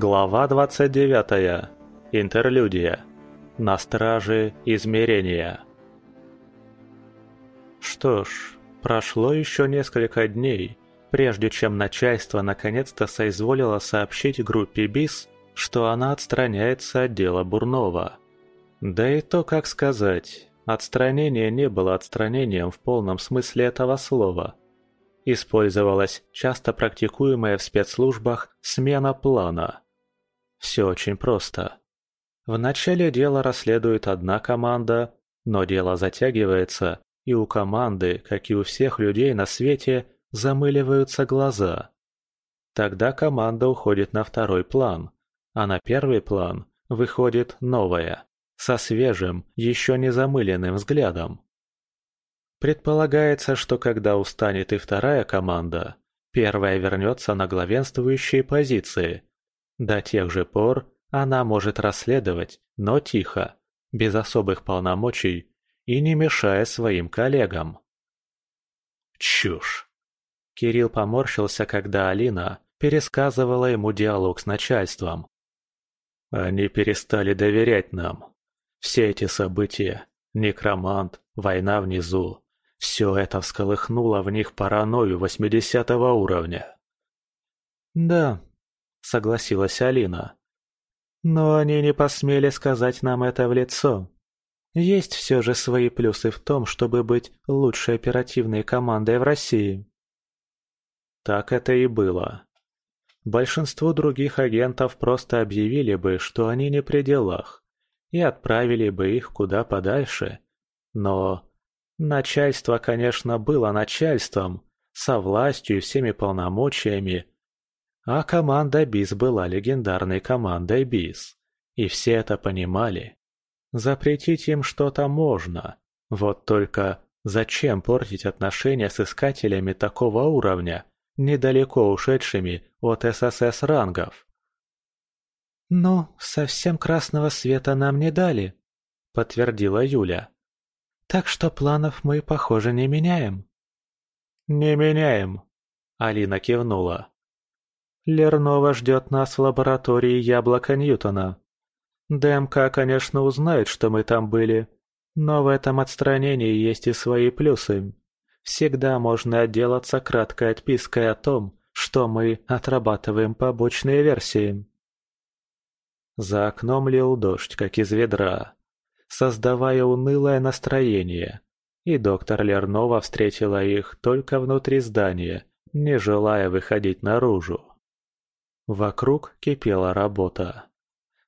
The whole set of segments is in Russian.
Глава 29. Интерлюдия. На страже измерения. Что ж, прошло еще несколько дней, прежде чем начальство наконец-то соизволило сообщить группе БИС, что она отстраняется от дела Бурнова. Да и то, как сказать, отстранение не было отстранением в полном смысле этого слова. Использовалась часто практикуемая в спецслужбах смена плана – все очень просто. В начале дела расследует одна команда, но дело затягивается, и у команды, как и у всех людей на свете, замыливаются глаза. Тогда команда уходит на второй план, а на первый план выходит новая, со свежим, еще не замыленным взглядом. Предполагается, что когда устанет и вторая команда, первая вернется на главенствующие позиции – до тех же пор она может расследовать, но тихо, без особых полномочий и не мешая своим коллегам. Чушь. Кирилл поморщился, когда Алина пересказывала ему диалог с начальством. Они перестали доверять нам. Все эти события, некромант, война внизу, все это всколыхнуло в них паранойю восьмидесятого уровня. Да, — согласилась Алина. «Но они не посмели сказать нам это в лицо. Есть все же свои плюсы в том, чтобы быть лучшей оперативной командой в России». Так это и было. Большинство других агентов просто объявили бы, что они не при делах, и отправили бы их куда подальше. Но начальство, конечно, было начальством, со властью и всеми полномочиями, а команда БИС была легендарной командой БИС. И все это понимали. Запретить им что-то можно. Вот только зачем портить отношения с искателями такого уровня, недалеко ушедшими от ССС рангов? «Ну, совсем красного света нам не дали», — подтвердила Юля. «Так что планов мы, похоже, не меняем». «Не меняем», — Алина кивнула. Лернова ждет нас в лаборатории яблока Ньютона. ДМК, конечно, узнает, что мы там были, но в этом отстранении есть и свои плюсы. Всегда можно отделаться краткой отпиской о том, что мы отрабатываем побочные версии. За окном лил дождь, как из ведра, создавая унылое настроение, и доктор Лернова встретила их только внутри здания, не желая выходить наружу. Вокруг кипела работа.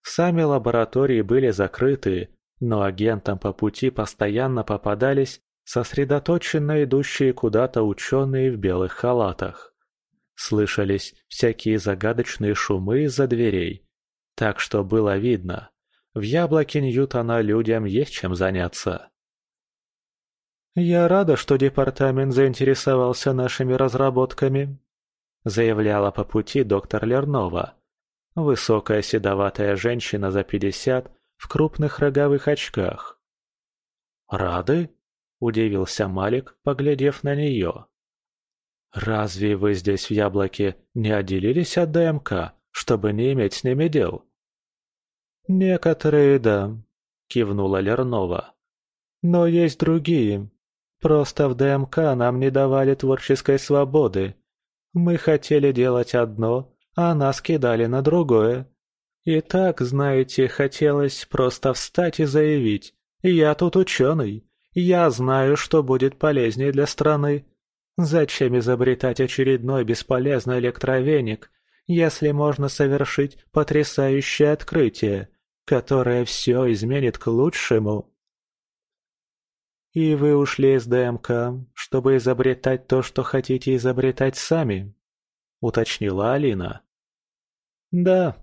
Сами лаборатории были закрыты, но агентам по пути постоянно попадались сосредоточенно идущие куда-то ученые в белых халатах. Слышались всякие загадочные шумы из-за дверей, так что было видно, в яблоке Ньютона людям есть чем заняться. «Я рада, что департамент заинтересовался нашими разработками», заявляла по пути доктор Лернова. Высокая седоватая женщина за пятьдесят в крупных роговых очках. «Рады?» – удивился Малик, поглядев на нее. «Разве вы здесь в Яблоке не отделились от ДМК, чтобы не иметь с ними дел?» «Некоторые, да», – кивнула Лернова. «Но есть другие. Просто в ДМК нам не давали творческой свободы, мы хотели делать одно, а нас кидали на другое. И так, знаете, хотелось просто встать и заявить «Я тут ученый, я знаю, что будет полезнее для страны». Зачем изобретать очередной бесполезный электровеник, если можно совершить потрясающее открытие, которое все изменит к лучшему? И вы ушли из ДМК, чтобы изобретать то, что хотите изобретать сами?» — уточнила Алина. «Да,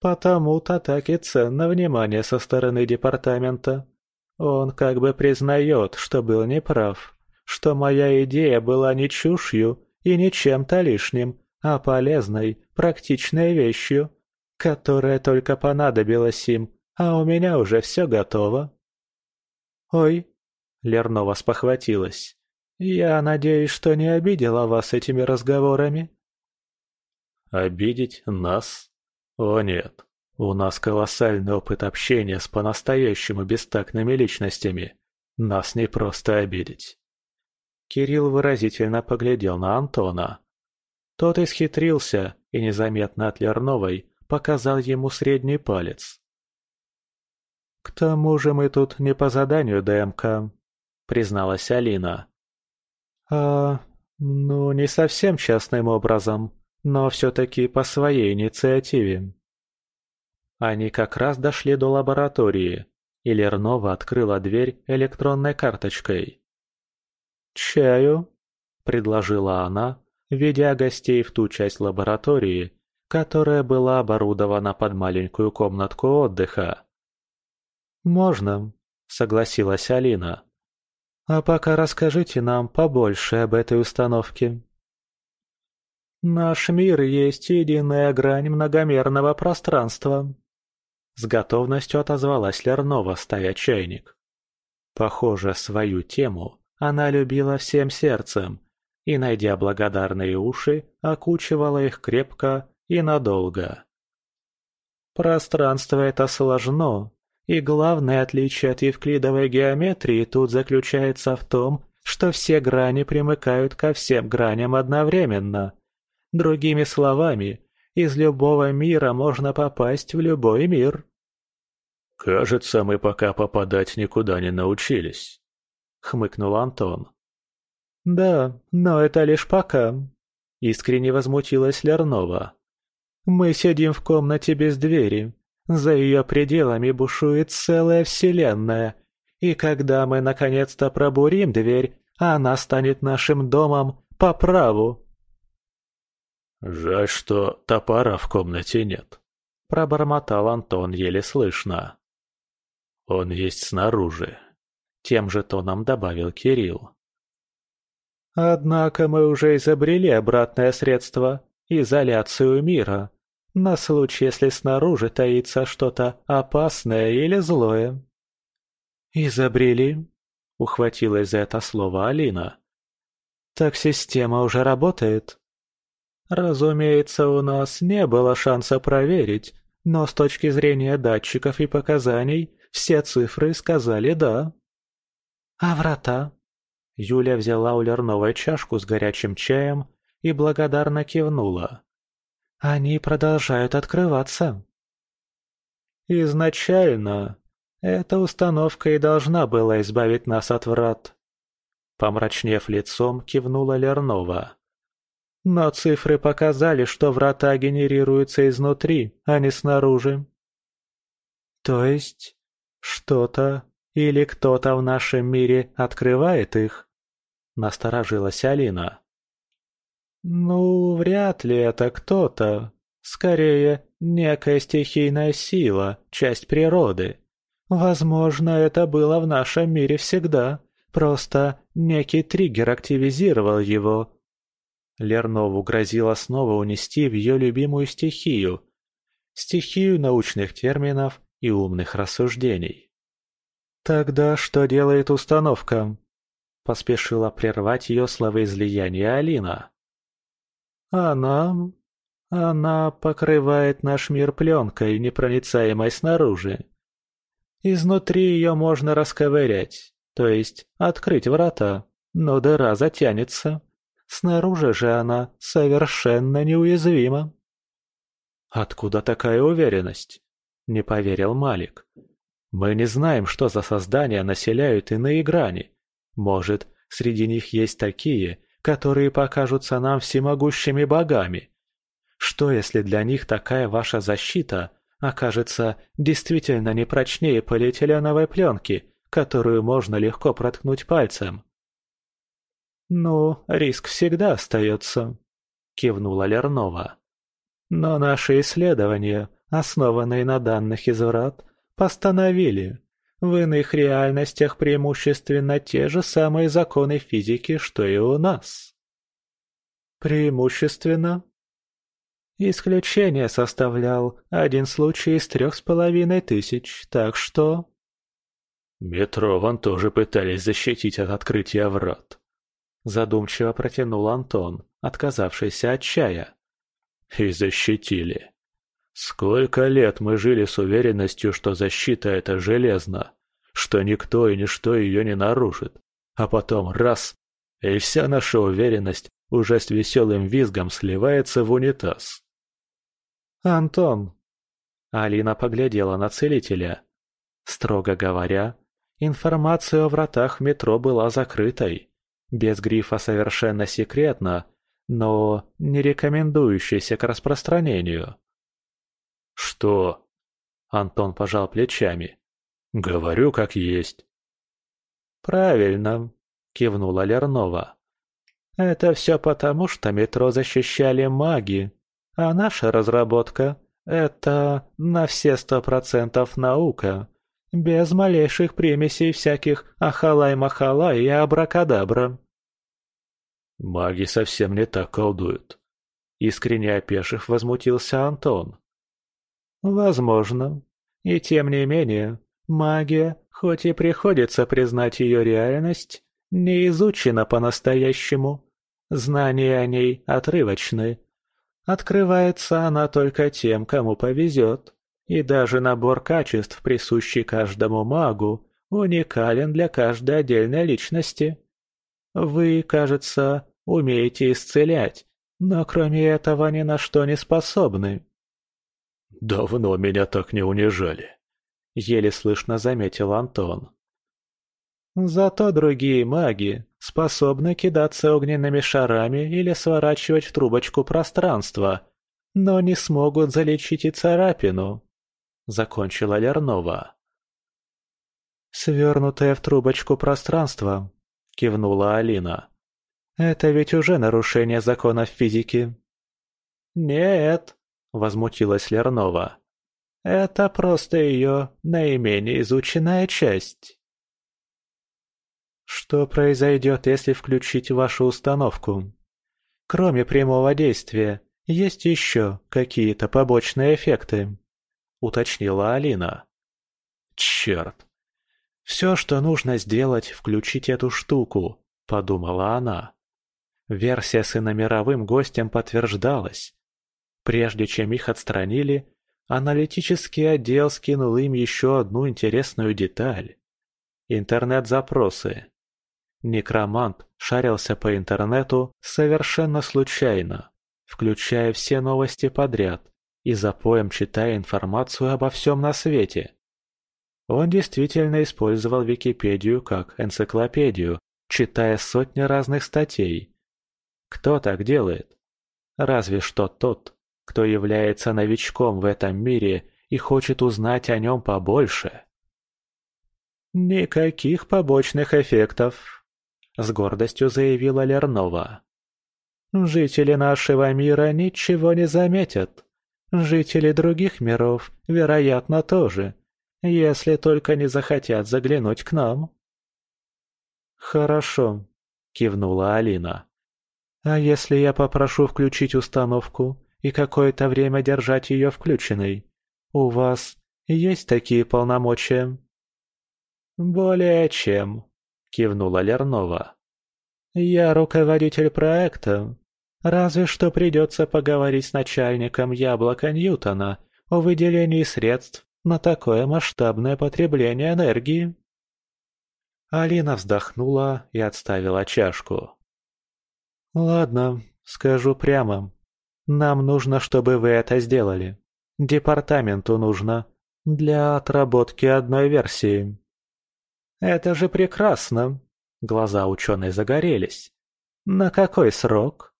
потому-то так и ценно внимание со стороны департамента. Он как бы признает, что был неправ, что моя идея была не чушью и не чем-то лишним, а полезной, практичной вещью, которая только понадобилась им, а у меня уже все готово». «Ой, Лернова спохватилась. «Я надеюсь, что не обидела вас этими разговорами?» «Обидеть нас?» О нет, у нас колоссальный опыт общения с по-настоящему бестактными личностями. Нас не просто обидеть. Кирилл выразительно поглядел на Антона. Тот исхитрился и незаметно от Лерновой показал ему средний палец. «К тому же мы тут не по заданию ДМК», — призналась Алина. «А, ну, не совсем частным образом, но все-таки по своей инициативе». Они как раз дошли до лаборатории, и Лернова открыла дверь электронной карточкой. «Чаю?» – предложила она, ведя гостей в ту часть лаборатории, которая была оборудована под маленькую комнатку отдыха. «Можно», — согласилась Алина. «А пока расскажите нам побольше об этой установке». «Наш мир есть единая грань многомерного пространства», — с готовностью отозвалась Лернова, ставя чайник. Похоже, свою тему она любила всем сердцем и, найдя благодарные уши, окучивала их крепко и надолго. Пространство это сложно, и главное отличие от евклидовой геометрии тут заключается в том, что все грани примыкают ко всем граням одновременно. Другими словами, из любого мира можно попасть в любой мир. «Кажется, мы пока попадать никуда не научились», — хмыкнул Антон. «Да, но это лишь пока», — искренне возмутилась Лернова. Мы сидим в комнате без двери. За ее пределами бушует целая вселенная. И когда мы наконец-то пробурим дверь, она станет нашим домом по праву. «Жаль, что топора в комнате нет», — пробормотал Антон еле слышно. «Он есть снаружи», — тем же тоном добавил Кирилл. «Однако мы уже изобрели обратное средство изоляцию мира, на случай, если снаружи таится что-то опасное или злое. «Изобрели?» — ухватилась за это слово Алина. «Так система уже работает?» «Разумеется, у нас не было шанса проверить, но с точки зрения датчиков и показаний все цифры сказали «да». «А врата?» Юля взяла у Лерновой чашку с горячим чаем и благодарно кивнула. «Они продолжают открываться». «Изначально эта установка и должна была избавить нас от врат», Помрачнев лицом, кивнула Лернова. «Но цифры показали, что врата генерируются изнутри, а не снаружи». «То есть что-то или кто-то в нашем мире открывает их?» Насторожилась Алина. «Ну, вряд ли это кто-то. Скорее, некая стихийная сила, часть природы. Возможно, это было в нашем мире всегда, просто некий триггер активизировал его». Лернову грозило снова унести в ее любимую стихию. Стихию научных терминов и умных рассуждений. «Тогда что делает установка?» Поспешила прервать ее словоизлияние Алина. Она... она покрывает наш мир пленкой, непроницаемой снаружи. Изнутри ее можно расковырять, то есть открыть врата, но дыра затянется. Снаружи же она совершенно неуязвима. «Откуда такая уверенность?» – не поверил Малик. «Мы не знаем, что за создания населяют иные грани. Может, среди них есть такие, которые покажутся нам всемогущими богами. Что, если для них такая ваша защита окажется действительно не прочнее полиэтиленовой пленки, которую можно легко проткнуть пальцем? «Ну, риск всегда остается», — кивнула Лернова. «Но наши исследования, основанные на данных из врат, постановили, в иных реальностях преимущественно те же самые законы физики, что и у нас. Преимущественно? Исключение составлял один случай из трех с половиной тысяч, так что... Метрован тоже пытались защитить от открытия врат. Задумчиво протянул Антон, отказавшийся от чая. И защитили. Сколько лет мы жили с уверенностью, что защита это железно, что никто и ничто ее не нарушит. А потом раз, и вся наша уверенность уже с веселым визгом сливается в унитаз. «Антон!» Алина поглядела на целителя. Строго говоря, информация о вратах метро была закрытой. Без грифа совершенно секретно, но не рекомендующейся к распространению. «Что?» Антон пожал плечами. «Говорю, как есть». «Правильно», — кивнула Лернова. «Это все потому, что метро защищали маги, а наша разработка — это на все сто процентов наука, без малейших примесей всяких ахалай-махалай и абракадабра». «Маги совсем не так колдуют», — искренне опешив возмутился Антон. Возможно. И тем не менее, магия, хоть и приходится признать ее реальность, не изучена по-настоящему. Знания о ней отрывочны. Открывается она только тем, кому повезет. И даже набор качеств, присущий каждому магу, уникален для каждой отдельной личности. Вы, кажется, умеете исцелять, но кроме этого ни на что не способны. «Давно меня так не унижали», — еле слышно заметил Антон. «Зато другие маги способны кидаться огненными шарами или сворачивать в трубочку пространство, но не смогут залечить и царапину», — закончила Лернова. «Свернутое в трубочку пространство», — кивнула Алина. «Это ведь уже нарушение законов физики». «Нет», — возмутилась Лернова. «Это просто ее наименее изученная часть». «Что произойдет, если включить вашу установку? Кроме прямого действия, есть еще какие-то побочные эффекты?» — уточнила Алина. «Черт! Все, что нужно сделать, включить эту штуку», — подумала она. Версия с иномировым гостем подтверждалась. Прежде чем их отстранили, аналитический отдел скинул им еще одну интересную деталь. Интернет-запросы. Некромант шарился по интернету совершенно случайно, включая все новости подряд и запоем читая информацию обо всем на свете. Он действительно использовал Википедию как энциклопедию, читая сотни разных статей. Кто так делает? Разве что тот, кто является новичком в этом мире и хочет узнать о нем побольше. «Никаких побочных эффектов», — с гордостью заявила Лернова. «Жители нашего мира ничего не заметят. Жители других миров, вероятно, тоже, если только не захотят заглянуть к нам». «Хорошо», — кивнула Алина. «А если я попрошу включить установку, и какое-то время держать ее включенной. У вас есть такие полномочия?» «Более чем», — кивнула Лернова. «Я руководитель проекта. Разве что придется поговорить с начальником Яблока Ньютона о выделении средств на такое масштабное потребление энергии». Алина вздохнула и отставила чашку. «Ладно, скажу прямо. Нам нужно, чтобы вы это сделали. Департаменту нужно. Для отработки одной версии. Это же прекрасно. Глаза ученой загорелись. На какой срок?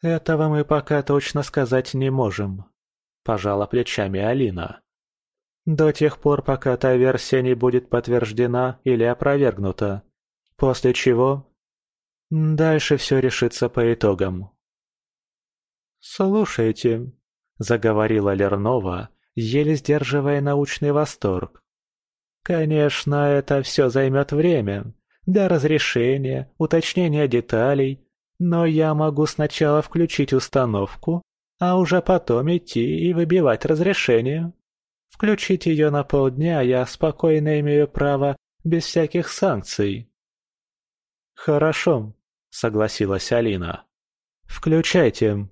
Этого мы пока точно сказать не можем. Пожала плечами Алина. До тех пор, пока та версия не будет подтверждена или опровергнута. После чего... Дальше все решится по итогам. «Слушайте», — заговорила Лернова, еле сдерживая научный восторг. «Конечно, это все займет время, для разрешения, уточнения деталей, но я могу сначала включить установку, а уже потом идти и выбивать разрешение. Включить ее на полдня я спокойно имею право без всяких санкций». «Хорошо», — согласилась Алина. «Включайте».